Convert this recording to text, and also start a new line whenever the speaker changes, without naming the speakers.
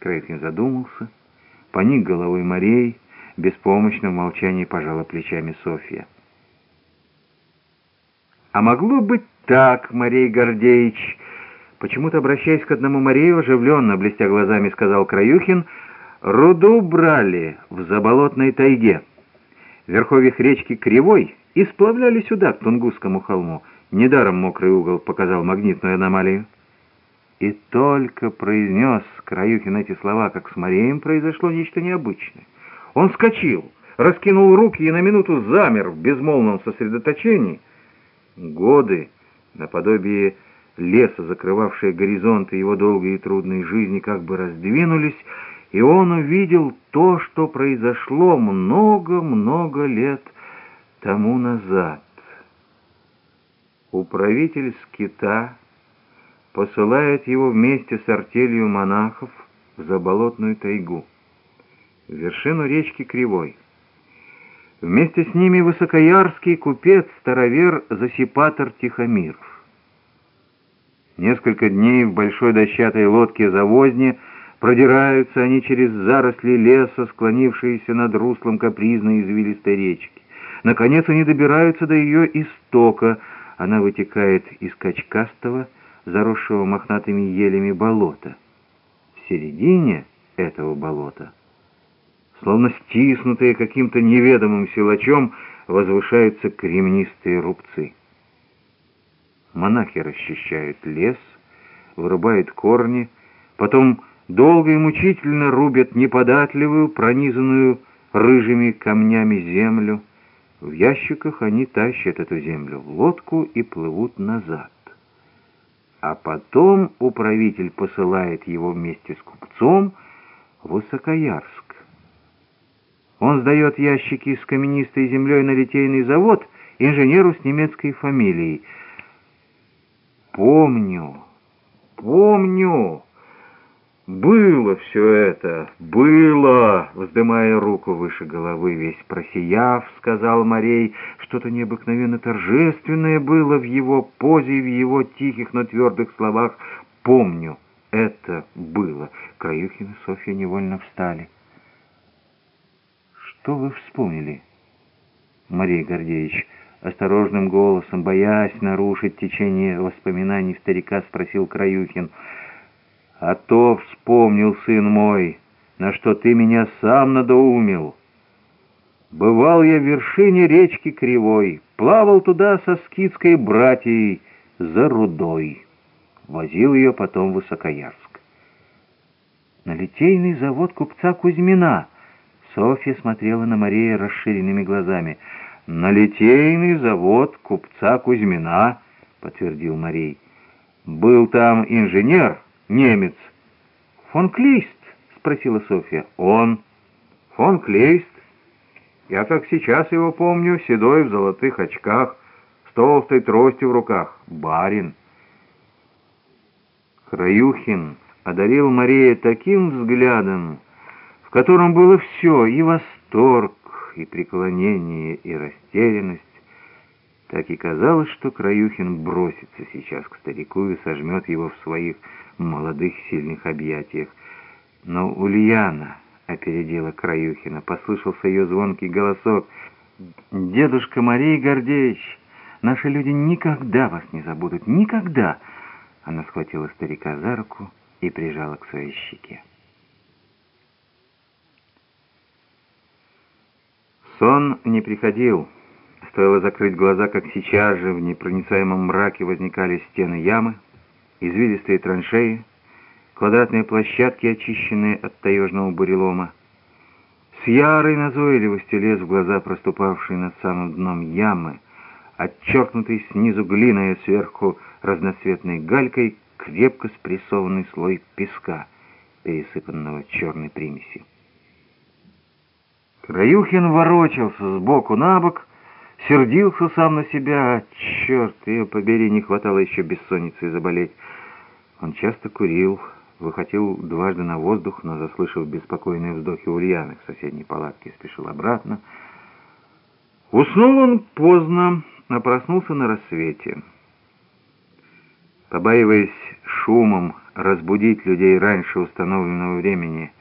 Крейхин задумался, поник головой Марей, беспомощно в молчании пожала плечами Софья. «А могло быть так, Марей Гордеевич!» Почему-то, обращаясь к одному Марею, оживленно, блестя глазами, сказал Краюхин, «Руду брали в заболотной тайге. В верховьях речки Кривой и сплавляли сюда, к Тунгусскому холму. Недаром мокрый угол показал магнитную аномалию». И только произнес Краюхин эти слова, как с Мареем произошло нечто необычное. Он вскочил, раскинул руки и на минуту замер в безмолвном сосредоточении. Годы, наподобие леса, закрывавшие горизонты его долгой и трудной жизни, как бы раздвинулись, и он увидел то, что произошло много-много лет тому назад. Управитель скита посылает его вместе с артелью монахов в заболотную тайгу, в вершину речки Кривой. Вместе с ними высокоярский купец, старовер Засипатор Тихомиров. Несколько дней в большой дощатой лодке завозни продираются они через заросли леса, склонившиеся над руслом капризной извилистой речки. Наконец они добираются до ее истока. Она вытекает из качкастого, заросшего мохнатыми елями болота. В середине этого болота, словно стиснутые каким-то неведомым силачом, возвышаются кремнистые рубцы. Монахи расчищают лес, вырубают корни, потом долго и мучительно рубят неподатливую, пронизанную рыжими камнями землю. В ящиках они тащат эту землю в лодку и плывут назад. А потом управитель посылает его вместе с купцом в Высокоярск. Он сдает ящики с каменистой землей на литейный завод инженеру с немецкой фамилией — Помню, помню. Было все это, было, вздымая руку выше головы, весь просияв, сказал Марей, что-то необыкновенно торжественное было в его позе в его тихих, но твердых словах. Помню, это было. Краюхин и Софья невольно встали. Что вы вспомнили, Марей Гордеевич? Осторожным голосом, боясь нарушить течение воспоминаний старика, спросил Краюхин. «А то вспомнил, сын мой, на что ты меня сам надоумил. Бывал я в вершине речки Кривой, плавал туда со скидской братьей за рудой. Возил ее потом в Высокоярск. На литейный завод купца Кузьмина Софья смотрела на Мария расширенными глазами — «На литейный завод купца Кузьмина», — подтвердил Марей. «Был там инженер, немец». «Фон Клейст?» — спросила Софья. «Он». «Фон Клейст. Я как сейчас его помню, седой в золотых очках, с толстой тростью в руках. Барин». Краюхин одарил Мария таким взглядом, в котором было все, и восторг, и преклонение, и растерянность. Так и казалось, что Краюхин бросится сейчас к старику и сожмет его в своих молодых сильных объятиях. Но Ульяна опередила Краюхина, послышался ее звонкий голосок. «Дедушка Мария Гордеевич, наши люди никогда вас не забудут, никогда!» Она схватила старика за руку и прижала к своей щеке. Сон не приходил. Стоило закрыть глаза, как сейчас же в непроницаемом мраке возникали стены ямы, извилистые траншеи, квадратные площадки, очищенные от таежного бурелома. С ярой назойливостью лез в глаза проступавший над самым дном ямы, отчеркнутый снизу глиной, а сверху разноцветной галькой, крепко спрессованный слой песка, пересыпанного черной примесью. Краюхин ворочался сбоку на бок, сердился сам на себя. Черт, ее побери, не хватало еще бессонницы заболеть. Он часто курил, выходил дважды на воздух, но, заслышав беспокойные вздохи Ульяны в соседней палатке, спешил обратно. Уснул он поздно, а проснулся на рассвете. Побаиваясь шумом разбудить людей раньше установленного времени.